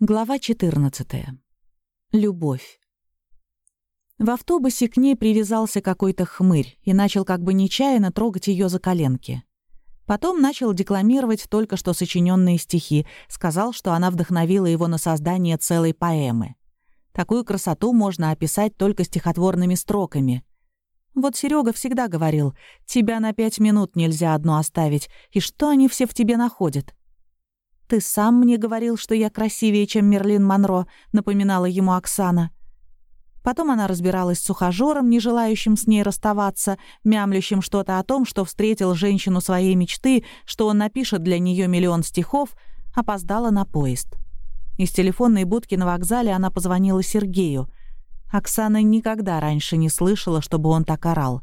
Глава 14. Любовь. В автобусе к ней привязался какой-то хмырь и начал как бы нечаянно трогать ее за коленки. Потом начал декламировать только что сочиненные стихи, сказал, что она вдохновила его на создание целой поэмы. Такую красоту можно описать только стихотворными строками. Вот Серега всегда говорил, «Тебя на пять минут нельзя одну оставить, и что они все в тебе находят?» «Ты сам мне говорил, что я красивее, чем Мерлин Монро», — напоминала ему Оксана. Потом она разбиралась с ухажёром, не желающим с ней расставаться, мямлящим что-то о том, что встретил женщину своей мечты, что он напишет для нее миллион стихов, опоздала на поезд. Из телефонной будки на вокзале она позвонила Сергею. Оксана никогда раньше не слышала, чтобы он так орал.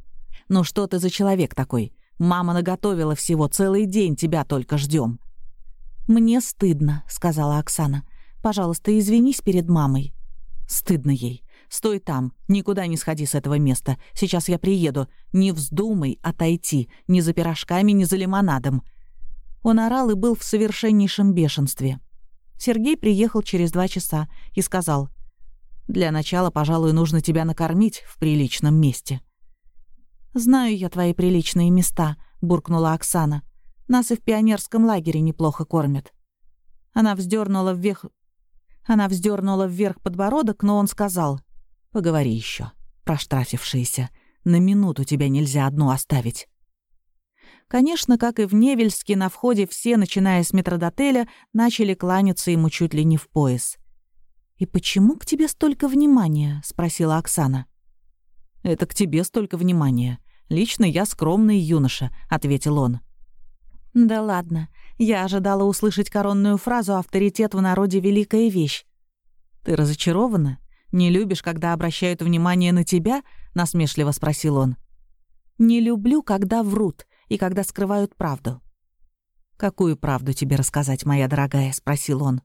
«Ну что ты за человек такой? Мама наготовила всего, целый день тебя только ждем. «Мне стыдно», — сказала Оксана. «Пожалуйста, извинись перед мамой». «Стыдно ей. Стой там, никуда не сходи с этого места. Сейчас я приеду. Не вздумай отойти, ни за пирожками, ни за лимонадом». Он орал и был в совершеннейшем бешенстве. Сергей приехал через два часа и сказал, «Для начала, пожалуй, нужно тебя накормить в приличном месте». «Знаю я твои приличные места», — буркнула Оксана. Нас и в пионерском лагере неплохо кормят». Она вздернула вверх... Она вздернула вверх подбородок, но он сказал. «Поговори еще, проштрафившиеся. На минуту тебя нельзя одну оставить». Конечно, как и в Невельске, на входе все, начиная с метродотеля, начали кланяться ему чуть ли не в пояс. «И почему к тебе столько внимания?» — спросила Оксана. «Это к тебе столько внимания. Лично я скромный юноша», — ответил он. Да ладно, я ожидала услышать коронную фразу «авторитет в народе — великая вещь». «Ты разочарована? Не любишь, когда обращают внимание на тебя?» — насмешливо спросил он. «Не люблю, когда врут и когда скрывают правду». «Какую правду тебе рассказать, моя дорогая?» — спросил он.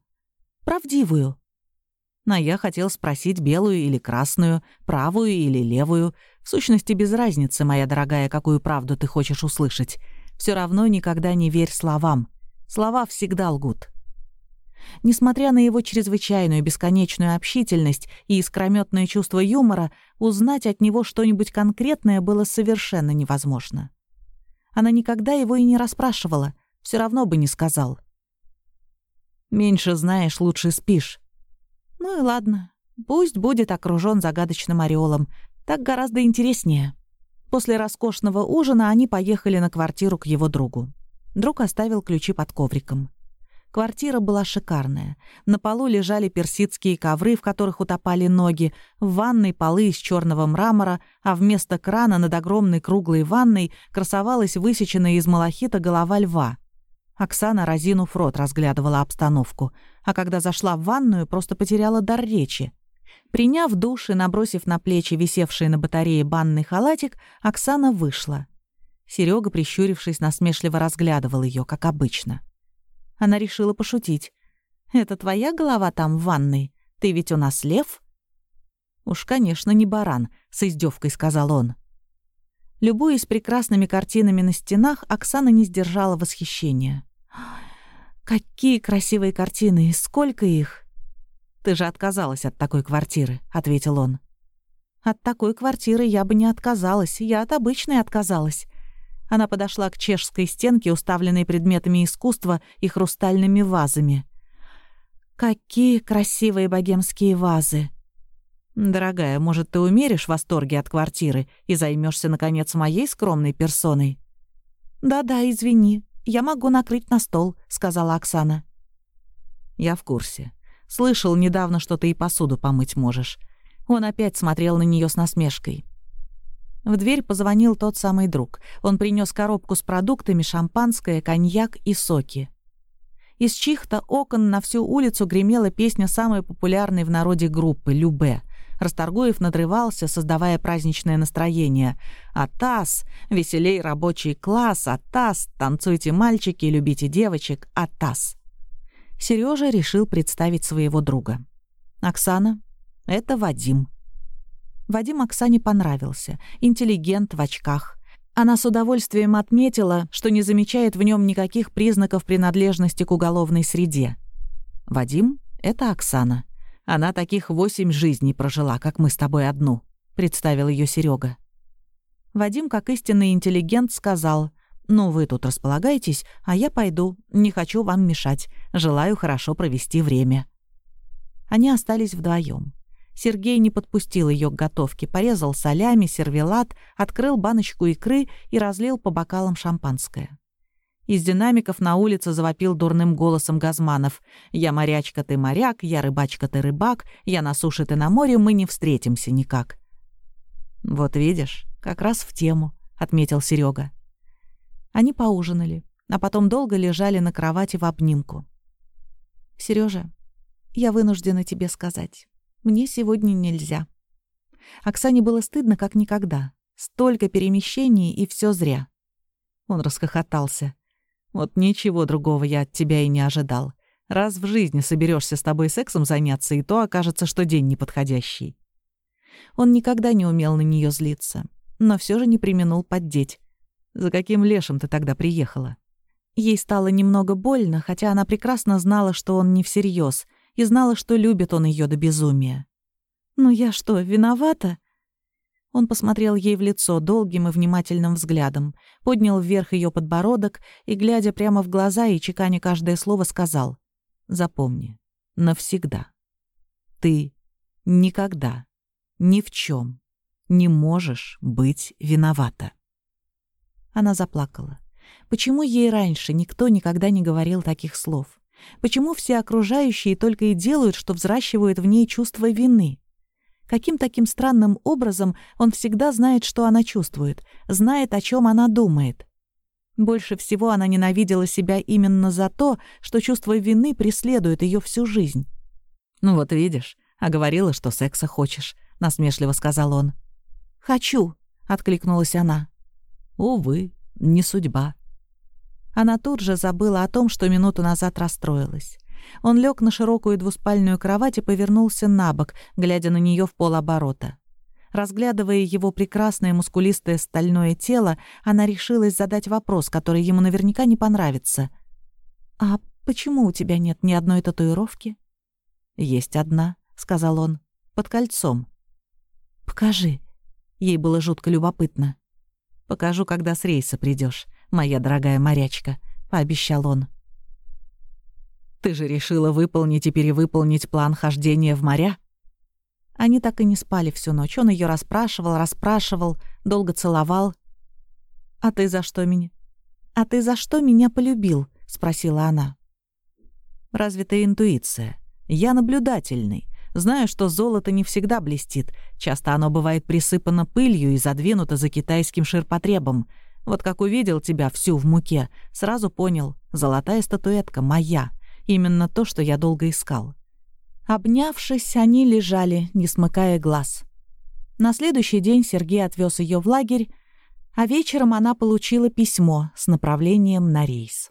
«Правдивую». Но я хотел спросить белую или красную, правую или левую. В сущности, без разницы, моя дорогая, какую правду ты хочешь услышать все равно никогда не верь словам. Слова всегда лгут. Несмотря на его чрезвычайную бесконечную общительность и искрометное чувство юмора, узнать от него что-нибудь конкретное было совершенно невозможно. Она никогда его и не расспрашивала, все равно бы не сказал. «Меньше знаешь, лучше спишь». «Ну и ладно, пусть будет окружен загадочным ореолом, так гораздо интереснее». После роскошного ужина они поехали на квартиру к его другу. Друг оставил ключи под ковриком. Квартира была шикарная. На полу лежали персидские ковры, в которых утопали ноги, в ванной полы из черного мрамора, а вместо крана над огромной круглой ванной красовалась высеченная из малахита голова льва. Оксана, разинув рот, разглядывала обстановку, а когда зашла в ванную, просто потеряла дар речи. Приняв душ и набросив на плечи висевший на батарее банный халатик, Оксана вышла. Серега, прищурившись, насмешливо разглядывал ее, как обычно. Она решила пошутить. «Это твоя голова там в ванной? Ты ведь у нас лев?» «Уж, конечно, не баран», — с издевкой сказал он. Любуясь прекрасными картинами на стенах, Оксана не сдержала восхищения. «Какие красивые картины! Сколько их!» «Ты же отказалась от такой квартиры», — ответил он. «От такой квартиры я бы не отказалась, я от обычной отказалась». Она подошла к чешской стенке, уставленной предметами искусства и хрустальными вазами. «Какие красивые богемские вазы!» «Дорогая, может, ты умеришь восторги от квартиры и займешься наконец, моей скромной персоной?» «Да-да, извини, я могу накрыть на стол», — сказала Оксана. «Я в курсе. Слышал недавно, что ты и посуду помыть можешь». Он опять смотрел на нее с насмешкой. В дверь позвонил тот самый друг. Он принес коробку с продуктами, шампанское, коньяк и соки. Из чьих-то окон на всю улицу гремела песня самой популярной в народе группы «Любе». Расторгуев надрывался, создавая праздничное настроение. «Атас! Веселей рабочий класс! Атас! Танцуйте, мальчики, любите девочек! Атас!» Сережа решил представить своего друга. «Оксана, это Вадим». Вадим Оксане понравился. Интеллигент в очках. Она с удовольствием отметила, что не замечает в нем никаких признаков принадлежности к уголовной среде. Вадим Это Оксана. Она таких восемь жизней прожила, как мы с тобой одну», — представил ее Серега. Вадим, как истинный интеллигент, сказал, «Ну, вы тут располагайтесь, а я пойду. Не хочу вам мешать. Желаю хорошо провести время». Они остались вдвоем. Сергей не подпустил ее к готовке, порезал солями, сервелат, открыл баночку икры и разлил по бокалам шампанское. Из динамиков на улице завопил дурным голосом Газманов. «Я морячка, ты моряк, я рыбачка, ты рыбак, я на суше, ты на море, мы не встретимся никак». «Вот видишь, как раз в тему», — отметил Серега. Они поужинали, а потом долго лежали на кровати в обнимку. Сережа, я вынуждена тебе сказать, мне сегодня нельзя». Оксане было стыдно, как никогда. Столько перемещений, и все зря. Он расхохотался. Вот ничего другого я от тебя и не ожидал. Раз в жизни соберешься с тобой сексом заняться, и то окажется, что день неподходящий. Он никогда не умел на нее злиться, но все же не применул поддеть. «За каким лешим ты тогда приехала?» Ей стало немного больно, хотя она прекрасно знала, что он не всерьез, и знала, что любит он ее до безумия. «Ну я что, виновата?» Он посмотрел ей в лицо долгим и внимательным взглядом, поднял вверх ее подбородок и, глядя прямо в глаза и чеканя каждое слово, сказал «Запомни, навсегда. Ты никогда, ни в чем не можешь быть виновата». Она заплакала. Почему ей раньше никто никогда не говорил таких слов? Почему все окружающие только и делают, что взращивают в ней чувство вины? Каким таким странным образом он всегда знает, что она чувствует, знает, о чем она думает. Больше всего она ненавидела себя именно за то, что чувство вины преследует ее всю жизнь. «Ну вот видишь, а говорила, что секса хочешь», — насмешливо сказал он. «Хочу», — откликнулась она. «Увы, не судьба». Она тут же забыла о том, что минуту назад расстроилась. Он лег на широкую двуспальную кровать и повернулся на бок, глядя на нее в полоборота. Разглядывая его прекрасное мускулистое стальное тело, она решилась задать вопрос, который ему наверняка не понравится. «А почему у тебя нет ни одной татуировки?» «Есть одна», — сказал он, — «под кольцом». «Покажи». Ей было жутко любопытно. «Покажу, когда с рейса придешь, моя дорогая морячка», — пообещал он. Ты же решила выполнить и перевыполнить план хождения в моря?» Они так и не спали всю ночь. Он ее расспрашивал, расспрашивал, долго целовал. «А ты за что меня?» «А ты за что меня полюбил?» — спросила она. «Развитая интуиция. Я наблюдательный. Знаю, что золото не всегда блестит. Часто оно бывает присыпано пылью и задвинуто за китайским ширпотребом. Вот как увидел тебя всю в муке, сразу понял — золотая статуэтка моя. Именно то, что я долго искал. Обнявшись, они лежали, не смыкая глаз. На следующий день Сергей отвез ее в лагерь, а вечером она получила письмо с направлением на рейс.